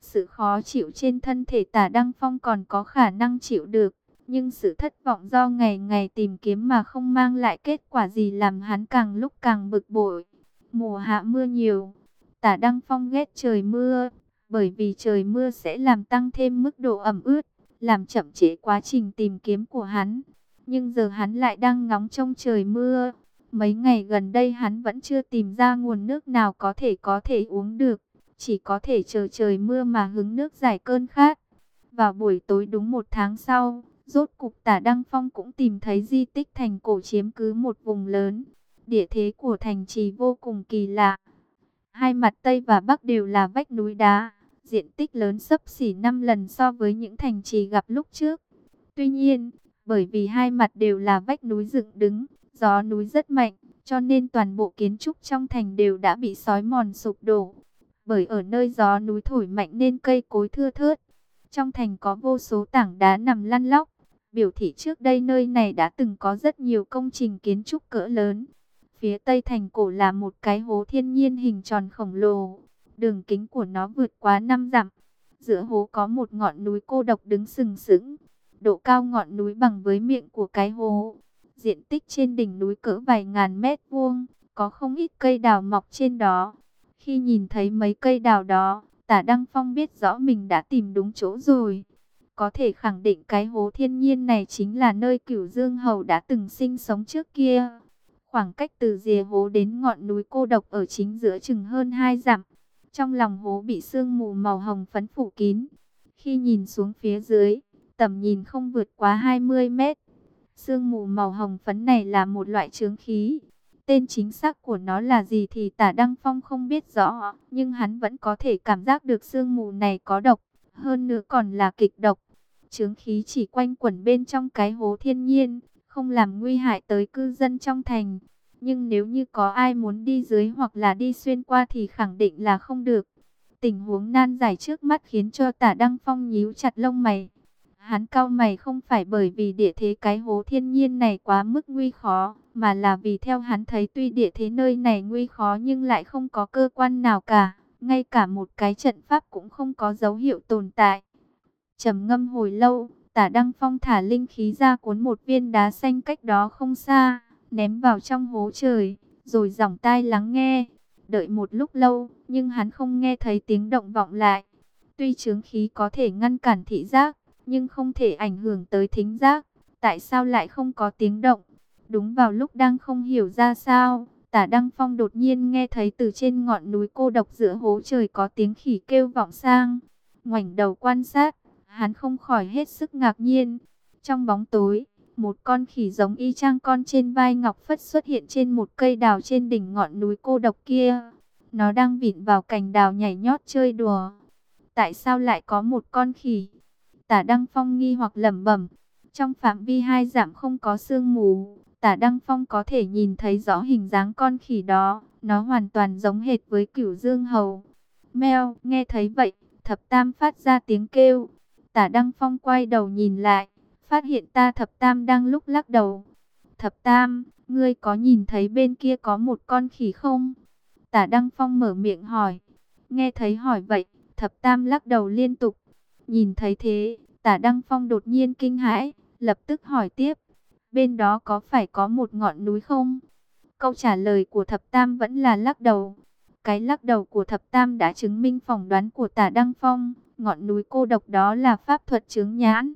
Sự khó chịu trên thân thể tả Đăng Phong còn có khả năng chịu được. Nhưng sự thất vọng do ngày ngày tìm kiếm mà không mang lại kết quả gì làm hắn càng lúc càng bực bội. Mùa hạ mưa nhiều, tả Đăng Phong ghét trời mưa, bởi vì trời mưa sẽ làm tăng thêm mức độ ẩm ướt, làm chậm trễ quá trình tìm kiếm của hắn. Nhưng giờ hắn lại đang ngóng trông trời mưa. Mấy ngày gần đây hắn vẫn chưa tìm ra nguồn nước nào có thể có thể uống được, chỉ có thể chờ trời mưa mà hứng nước giải cơn khát. Vào buổi tối đúng một tháng sau, Rốt cục tả Đăng Phong cũng tìm thấy di tích thành cổ chiếm cứ một vùng lớn. Địa thế của thành trì vô cùng kỳ lạ. Hai mặt Tây và Bắc đều là vách núi đá. Diện tích lớn sấp xỉ 5 lần so với những thành trì gặp lúc trước. Tuy nhiên, bởi vì hai mặt đều là vách núi dựng đứng, gió núi rất mạnh, cho nên toàn bộ kiến trúc trong thành đều đã bị sói mòn sụp đổ. Bởi ở nơi gió núi thổi mạnh nên cây cối thưa thớt. Trong thành có vô số tảng đá nằm lăn lóc, biểu thị trước đây nơi này đã từng có rất nhiều công trình kiến trúc cỡ lớn. Phía tây thành cổ là một cái hố thiên nhiên hình tròn khổng lồ, đường kính của nó vượt quá 5 dặm. Giữa hố có một ngọn núi cô độc đứng sừng sững, độ cao ngọn núi bằng với miệng của cái hố. Diện tích trên đỉnh núi cỡ vài ngàn mét vuông, có không ít cây đào mọc trên đó. Khi nhìn thấy mấy cây đào đó, tả Đăng Phong biết rõ mình đã tìm đúng chỗ rồi. Có thể khẳng định cái hố thiên nhiên này chính là nơi cửu dương hầu đã từng sinh sống trước kia. Khoảng cách từ rìa hố đến ngọn núi cô độc ở chính giữa chừng hơn 2 dặm. Trong lòng hố bị sương mù màu hồng phấn phủ kín. Khi nhìn xuống phía dưới, tầm nhìn không vượt quá 20 mét. Sương mù màu hồng phấn này là một loại chướng khí. Tên chính xác của nó là gì thì tả Đăng Phong không biết rõ, nhưng hắn vẫn có thể cảm giác được sương mù này có độc, hơn nữa còn là kịch độc chướng khí chỉ quanh quẩn bên trong cái hố thiên nhiên, không làm nguy hại tới cư dân trong thành. Nhưng nếu như có ai muốn đi dưới hoặc là đi xuyên qua thì khẳng định là không được. Tình huống nan giải trước mắt khiến cho tả Đăng Phong nhíu chặt lông mày. Hắn cao mày không phải bởi vì địa thế cái hố thiên nhiên này quá mức nguy khó, mà là vì theo hắn thấy tuy địa thế nơi này nguy khó nhưng lại không có cơ quan nào cả, ngay cả một cái trận pháp cũng không có dấu hiệu tồn tại trầm ngâm hồi lâu, tả Đăng Phong thả linh khí ra cuốn một viên đá xanh cách đó không xa, ném vào trong hố trời, rồi giỏng tai lắng nghe. Đợi một lúc lâu, nhưng hắn không nghe thấy tiếng động vọng lại. Tuy chướng khí có thể ngăn cản thị giác, nhưng không thể ảnh hưởng tới thính giác. Tại sao lại không có tiếng động? Đúng vào lúc đang không hiểu ra sao, tả Đăng Phong đột nhiên nghe thấy từ trên ngọn núi cô độc giữa hố trời có tiếng khỉ kêu vọng sang. Ngoảnh đầu quan sát, Hắn không khỏi hết sức ngạc nhiên. Trong bóng tối, một con khỉ giống y chang con trên vai Ngọc Phất xuất hiện trên một cây đào trên đỉnh ngọn núi cô độc kia. Nó đang vịn vào cành đào nhảy nhót chơi đùa. Tại sao lại có một con khỉ? Tả Đăng Phong nghi hoặc lẩm bẩm. Trong phạm vi hai giảm không có sương mù, Tả Đăng Phong có thể nhìn thấy rõ hình dáng con khỉ đó. Nó hoàn toàn giống hệt với cửu dương hầu. Mèo, nghe thấy vậy, thập tam phát ra tiếng kêu. Tả Đăng Phong quay đầu nhìn lại, phát hiện ta thập tam đang lúc lắc đầu. Thập tam, ngươi có nhìn thấy bên kia có một con khỉ không? Tả Đăng Phong mở miệng hỏi. Nghe thấy hỏi vậy, thập tam lắc đầu liên tục. Nhìn thấy thế, tả Đăng Phong đột nhiên kinh hãi, lập tức hỏi tiếp. Bên đó có phải có một ngọn núi không? Câu trả lời của thập tam vẫn là lắc đầu. Cái lắc đầu của thập tam đã chứng minh phỏng đoán của tả Đăng Phong. Ngọn núi cô độc đó là pháp thuật chứng nhãn.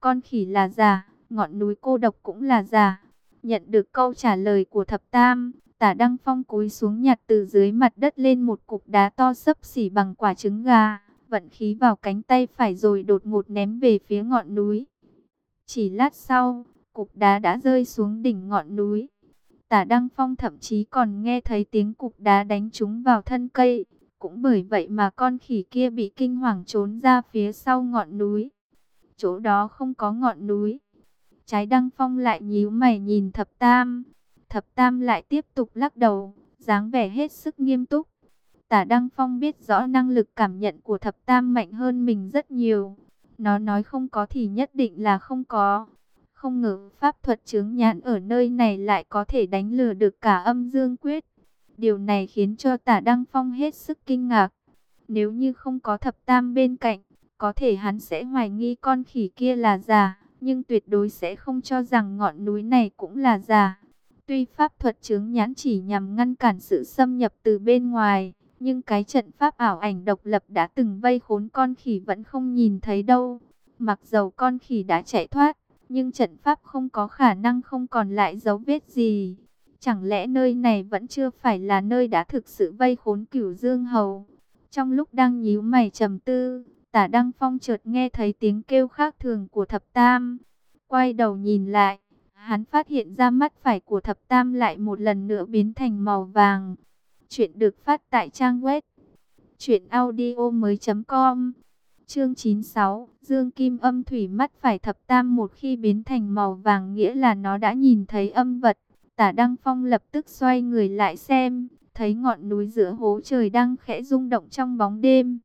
Con khỉ là giả, ngọn núi cô độc cũng là giả. Nhận được câu trả lời của thập tam, tả Đăng Phong cúi xuống nhặt từ dưới mặt đất lên một cục đá to sấp xỉ bằng quả trứng gà. Vận khí vào cánh tay phải rồi đột ngột ném về phía ngọn núi. Chỉ lát sau, cục đá đã rơi xuống đỉnh ngọn núi. Tả Đăng Phong thậm chí còn nghe thấy tiếng cục đá đánh trúng vào thân cây. Cũng bởi vậy mà con khỉ kia bị kinh hoàng trốn ra phía sau ngọn núi. Chỗ đó không có ngọn núi. Trái Đăng Phong lại nhíu mày nhìn thập tam. Thập tam lại tiếp tục lắc đầu, dáng vẻ hết sức nghiêm túc. Tả Đăng Phong biết rõ năng lực cảm nhận của thập tam mạnh hơn mình rất nhiều. Nó nói không có thì nhất định là không có. Không ngờ pháp thuật chứng nhãn ở nơi này lại có thể đánh lừa được cả âm dương quyết. Điều này khiến cho tả Đăng Phong hết sức kinh ngạc. Nếu như không có thập tam bên cạnh, có thể hắn sẽ hoài nghi con khỉ kia là giả, nhưng tuyệt đối sẽ không cho rằng ngọn núi này cũng là giả. Tuy pháp thuật chướng nhãn chỉ nhằm ngăn cản sự xâm nhập từ bên ngoài, nhưng cái trận pháp ảo ảnh độc lập đã từng vây khốn con khỉ vẫn không nhìn thấy đâu. Mặc dầu con khỉ đã chạy thoát, nhưng trận pháp không có khả năng không còn lại dấu vết gì. Chẳng lẽ nơi này vẫn chưa phải là nơi đã thực sự vây khốn cửu dương hầu? Trong lúc đang nhíu mày trầm tư, tả Đăng Phong chợt nghe thấy tiếng kêu khác thường của thập tam. Quay đầu nhìn lại, hắn phát hiện ra mắt phải của thập tam lại một lần nữa biến thành màu vàng. Chuyện được phát tại trang web audio mới.com Chương 96, Dương Kim âm thủy mắt phải thập tam một khi biến thành màu vàng nghĩa là nó đã nhìn thấy âm vật. Tả Đăng Phong lập tức xoay người lại xem, thấy ngọn núi giữa hố trời đang khẽ rung động trong bóng đêm.